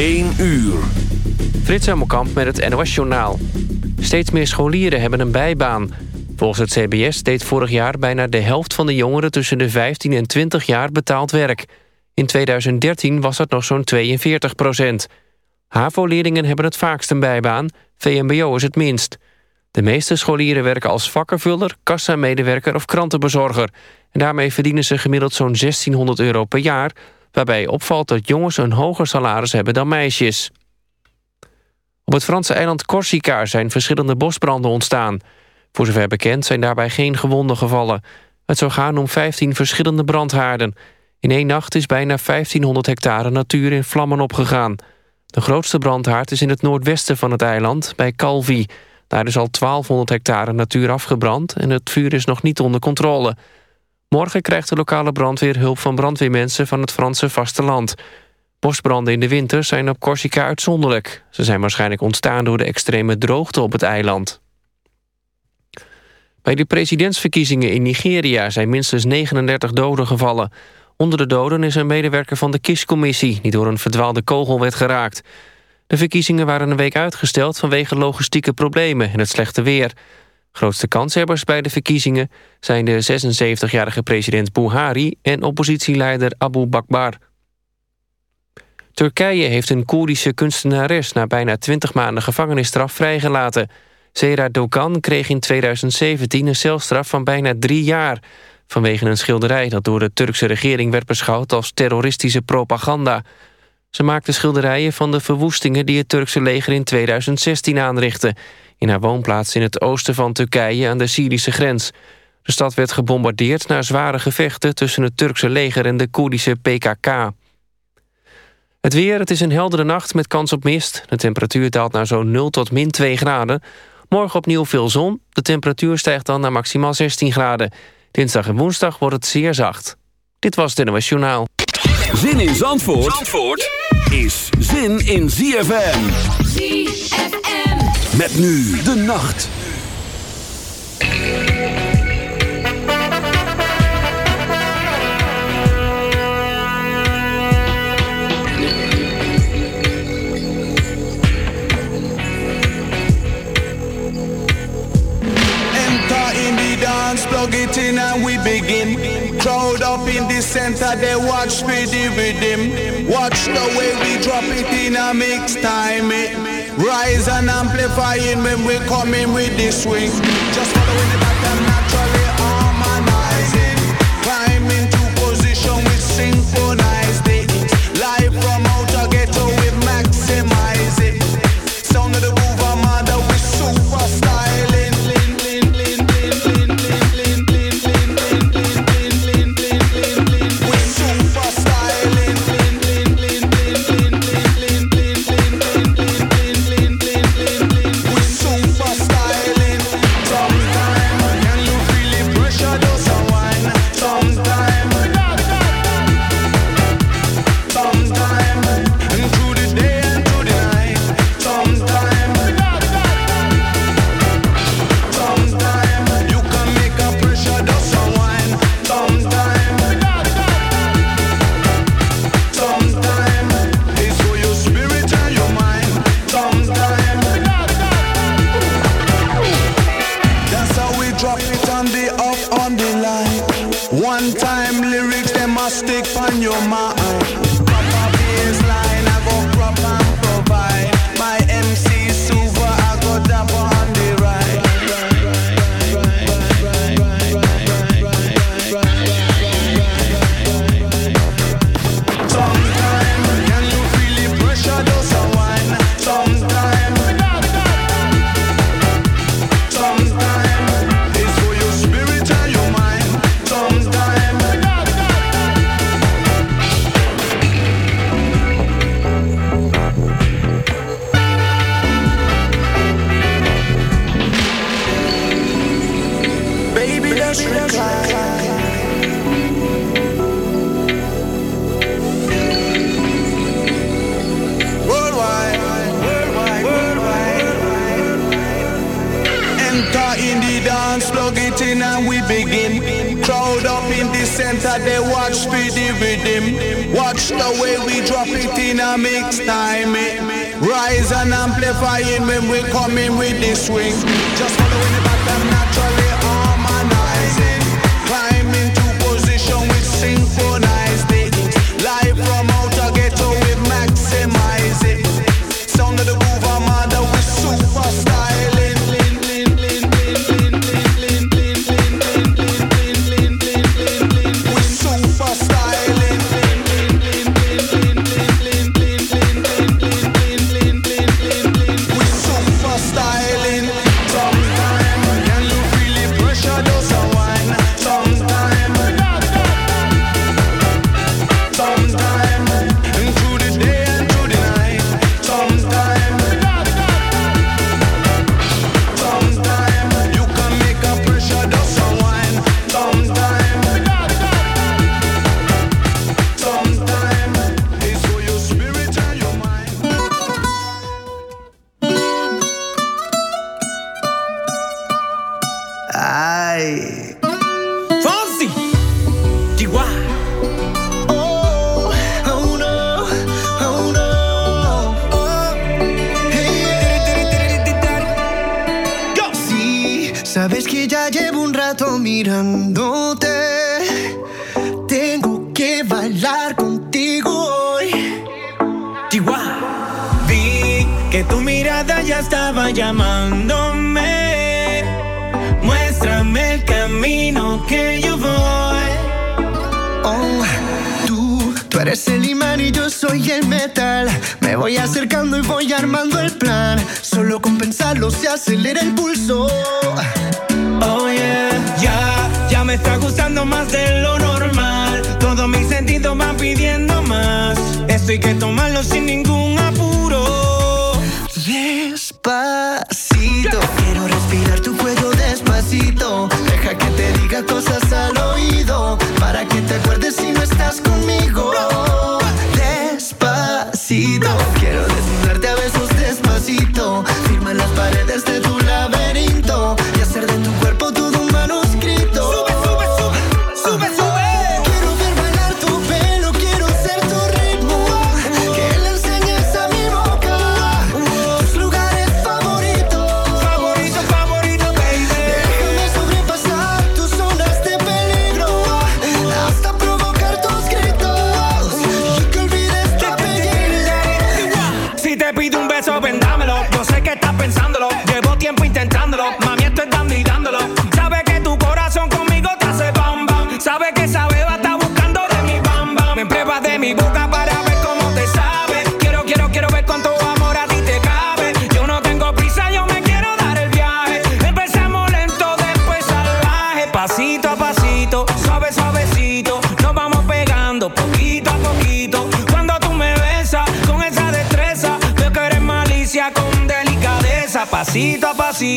1 uur. Frits Hemelkamp met het NOS Journaal. Steeds meer scholieren hebben een bijbaan. Volgens het CBS deed vorig jaar bijna de helft van de jongeren... tussen de 15 en 20 jaar betaald werk. In 2013 was dat nog zo'n 42 procent. HAVO-leerlingen hebben het vaakst een bijbaan. VMBO is het minst. De meeste scholieren werken als vakkenvuller, kassamedewerker of krantenbezorger. En daarmee verdienen ze gemiddeld zo'n 1600 euro per jaar... waarbij opvalt dat jongens een hoger salaris hebben dan meisjes. Op het Franse eiland Corsica zijn verschillende bosbranden ontstaan. Voor zover bekend zijn daarbij geen gewonden gevallen. Het zou gaan om 15 verschillende brandhaarden. In één nacht is bijna 1500 hectare natuur in vlammen opgegaan. De grootste brandhaard is in het noordwesten van het eiland, bij Calvi. Daar is al 1200 hectare natuur afgebrand... en het vuur is nog niet onder controle. Morgen krijgt de lokale brandweer hulp van brandweermensen... van het Franse vasteland. Bosbranden in de winter zijn op Corsica uitzonderlijk. Ze zijn waarschijnlijk ontstaan door de extreme droogte op het eiland. Bij de presidentsverkiezingen in Nigeria zijn minstens 39 doden gevallen. Onder de doden is een medewerker van de kiescommissie... die door een verdwaalde kogel werd geraakt. De verkiezingen waren een week uitgesteld vanwege logistieke problemen en het slechte weer. Grootste kanshebbers bij de verkiezingen zijn de 76-jarige president Buhari... en oppositieleider Abu Bakbar. Turkije heeft een Koerdische kunstenares... na bijna 20 maanden gevangenisstraf vrijgelaten. Zera Dogan kreeg in 2017 een celstraf van bijna drie jaar... vanwege een schilderij dat door de Turkse regering werd beschouwd... als terroristische propaganda. Ze maakte schilderijen van de verwoestingen... die het Turkse leger in 2016 aanrichtte... in haar woonplaats in het oosten van Turkije aan de Syrische grens. De stad werd gebombardeerd na zware gevechten... tussen het Turkse leger en de Koerdische PKK. Het weer, het is een heldere nacht met kans op mist. De temperatuur daalt naar zo'n 0 tot min 2 graden. Morgen opnieuw veel zon. De temperatuur stijgt dan naar maximaal 16 graden. Dinsdag en woensdag wordt het zeer zacht. Dit was het NOS Journaal. Zin in Zandvoort, Zandvoort is zin in ZFM. ZFM. Met nu de nacht. dance, plug it in and we begin. Crowd up in the center, they watch speedy rhythm. Watch the way we drop it in a mix time. It rise and amplifying when we come in with the swing. Just following the pattern lipstick on your mouth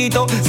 bendito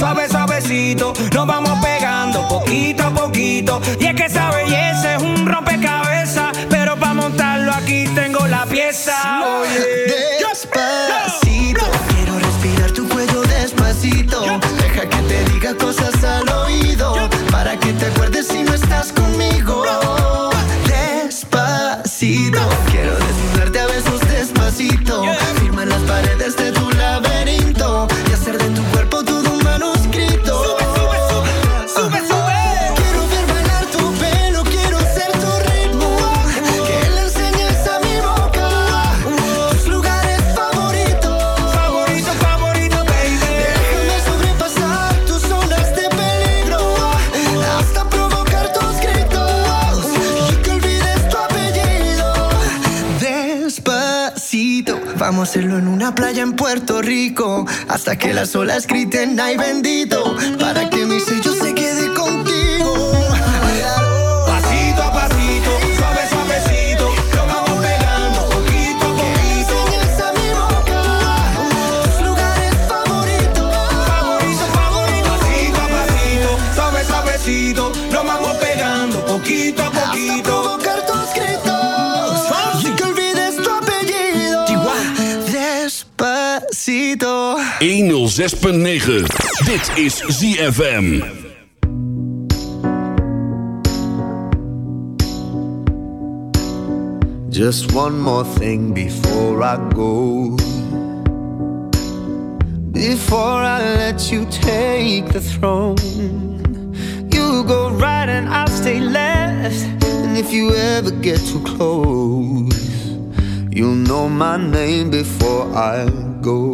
las olas griten ay bendito 106.9. Dit is ZFM. Just one more thing before I go. Before I let you take the throne, you go right and I'll stay left. And if you ever get too close, you'll know my name before I go.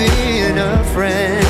Been a friend.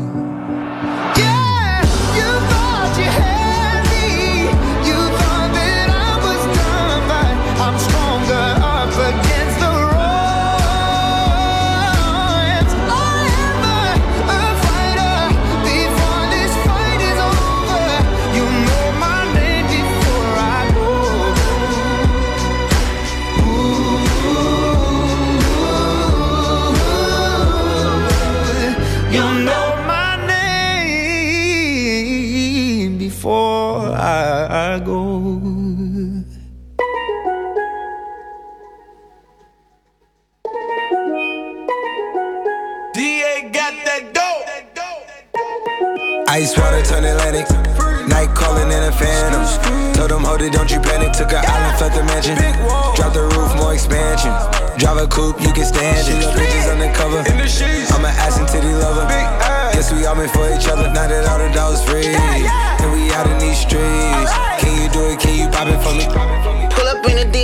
You'll know my name before I go. DA got that dope. Ice water turn Atlantic. Night calling in a phantom. Told them, hold it, don't you panic. Took an island, left the mansion. Drop the roof, more expansion. Drive a coupe, you can stand it. Bitches undercover.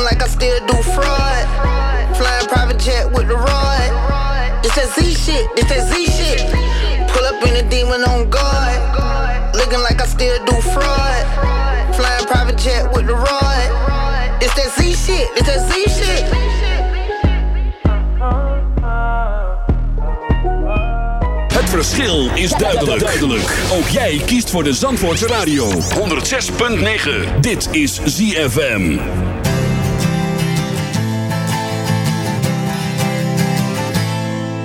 Looking like I still do fraud. Flying private jet with the rod. It's that Z shit, it's that Z shit. Pull up in a demon on guard. Looking like I still do fraud. Flying private jet with the rod. It's that Z shit, it's that Z shit. Het verschil is duidelijk. duidelijk. Ook jij kiest voor de Zandvoortse Radio. 106.9. Dit is ZFM.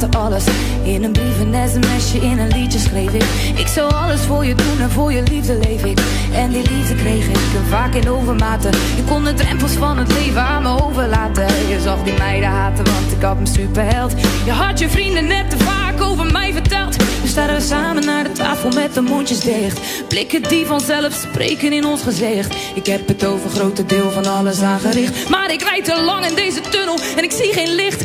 we alles. In een brief, een sms'je, in een liedje schreef ik. Ik zou alles voor je doen en voor je liefde leef ik. En die liefde kreeg ik vaak in overmaten. Je kon de drempels van het leven aan me overlaten. Je zag die meiden haten, want ik had me superheld. Je had je vrienden net te vaak over mij verteld. Dus staan we samen naar de tafel met de mondjes dicht. Blikken die vanzelf spreken in ons gezicht. Ik heb het over grote deel van alles aangericht. Maar ik rijd te lang in deze tunnel en ik zie geen licht.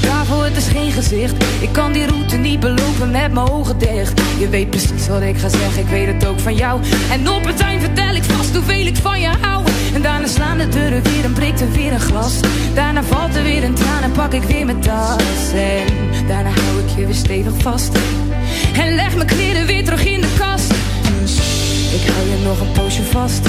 de het is geen gezicht. Ik kan die route niet belopen met mijn ogen dicht. Je weet precies wat ik ga zeggen, ik weet het ook van jou. En op het eind vertel ik vast hoeveel ik van je hou. En daarna slaan de deuren weer en breekt er weer een glas. Daarna valt er weer een traan en pak ik weer mijn tas. En daarna hou ik je weer stevig vast. En leg mijn kleren weer terug in de kast. Dus ik hou je nog een poosje vast.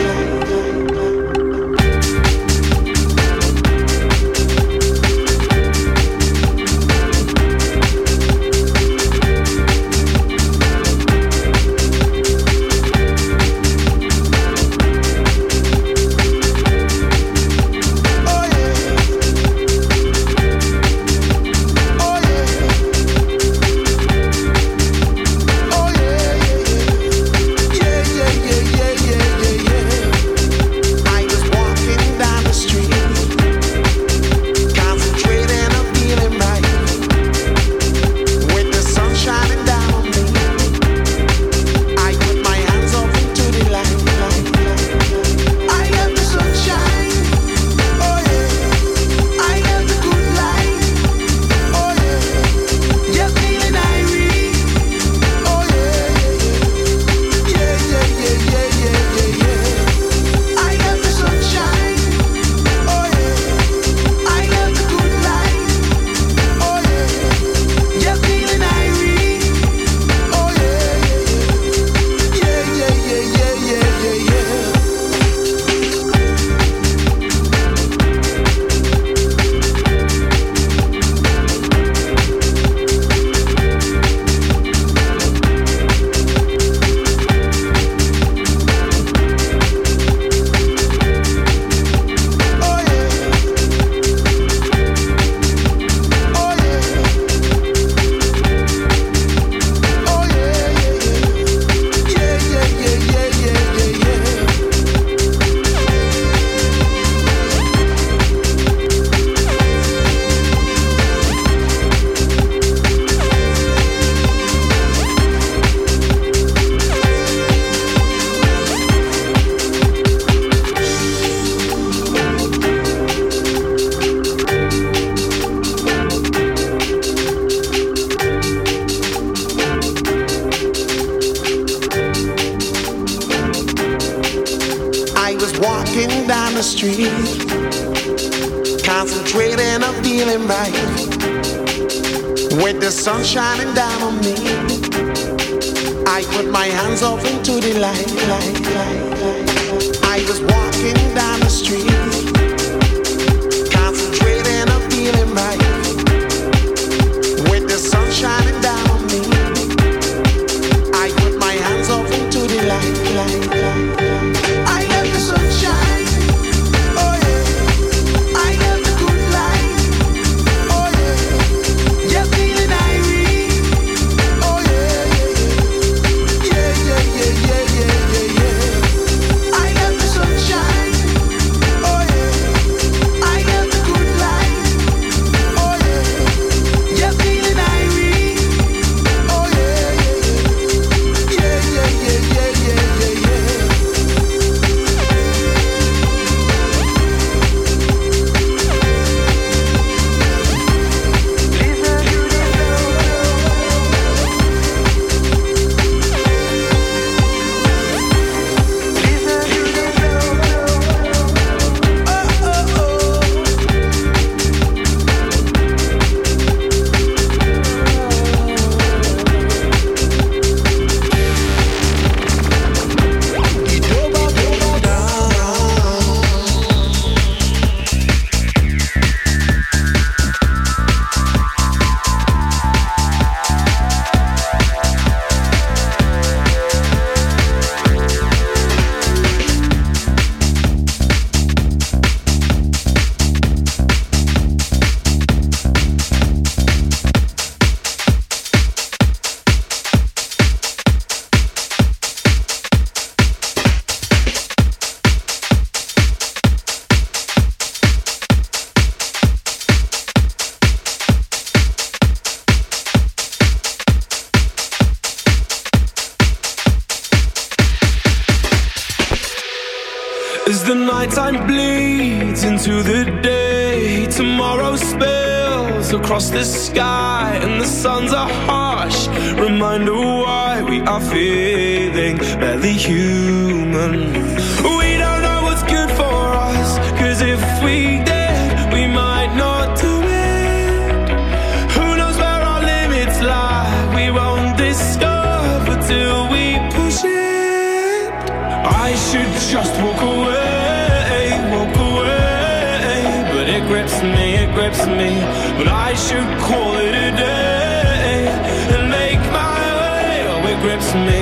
grips me. But I should call it a day and make my way. Oh, it grips me.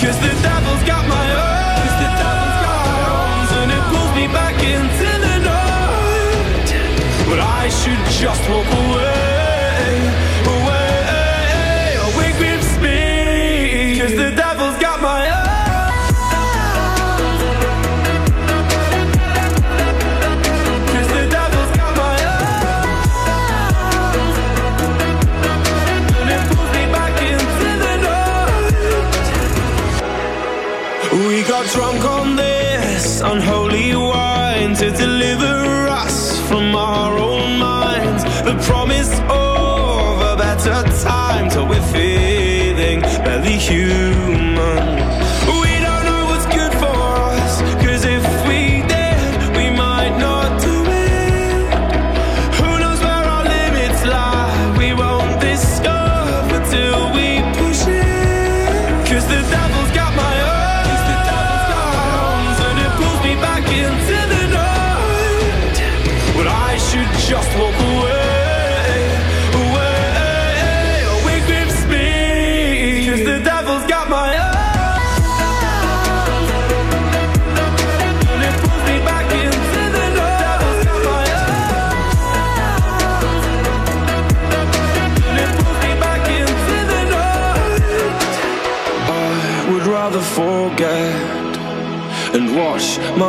Cause the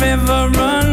river run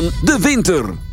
van de winter.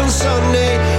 on Sunday.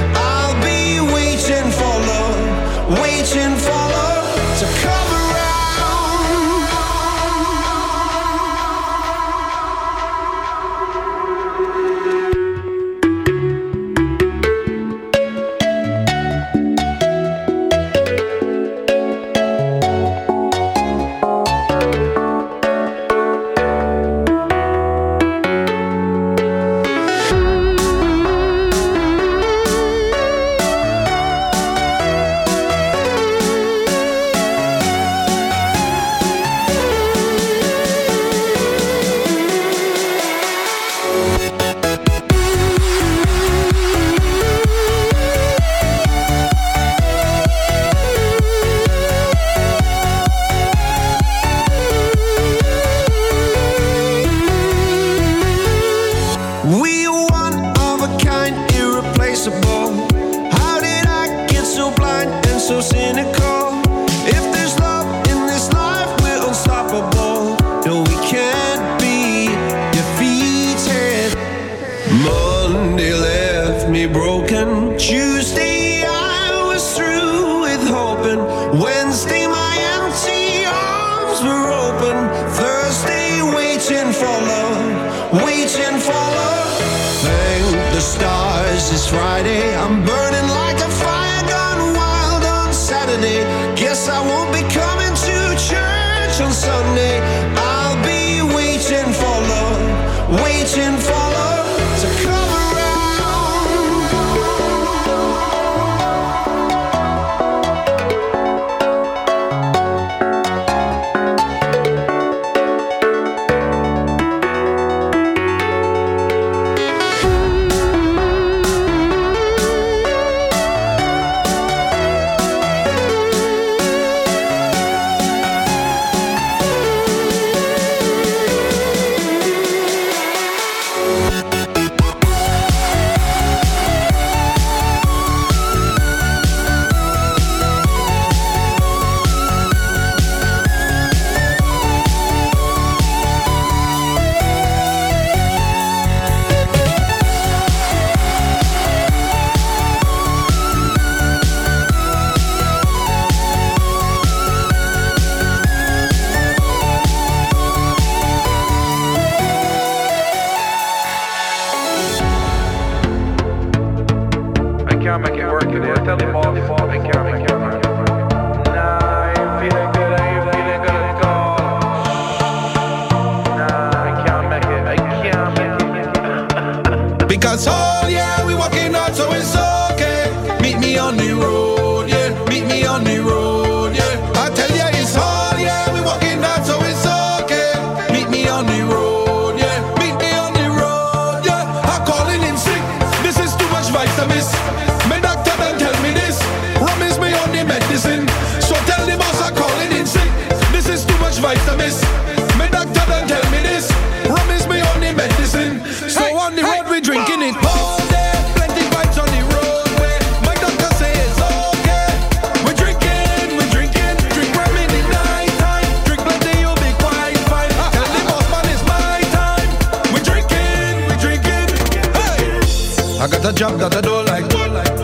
I got a job that I don't like.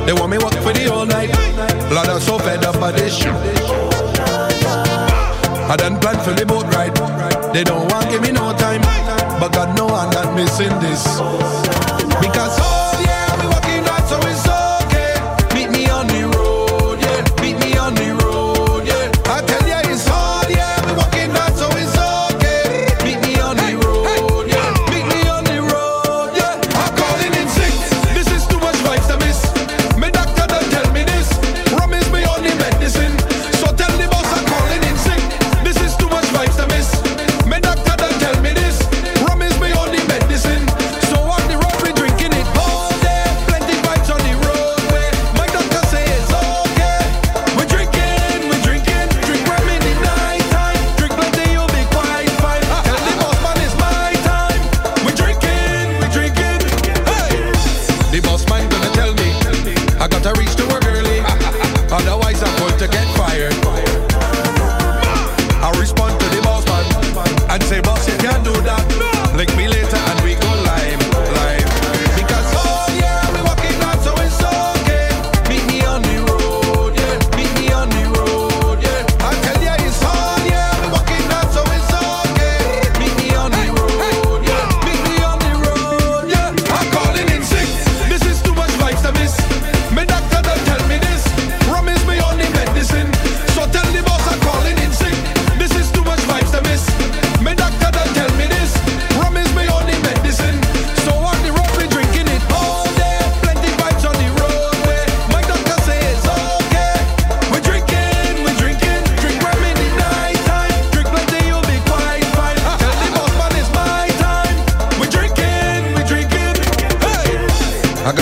They want me work for the all night. Blood, I'm so fed up by this shit. I done planned for the boat ride. They don't want give me no time. But God know I'm not missing this. Because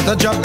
I got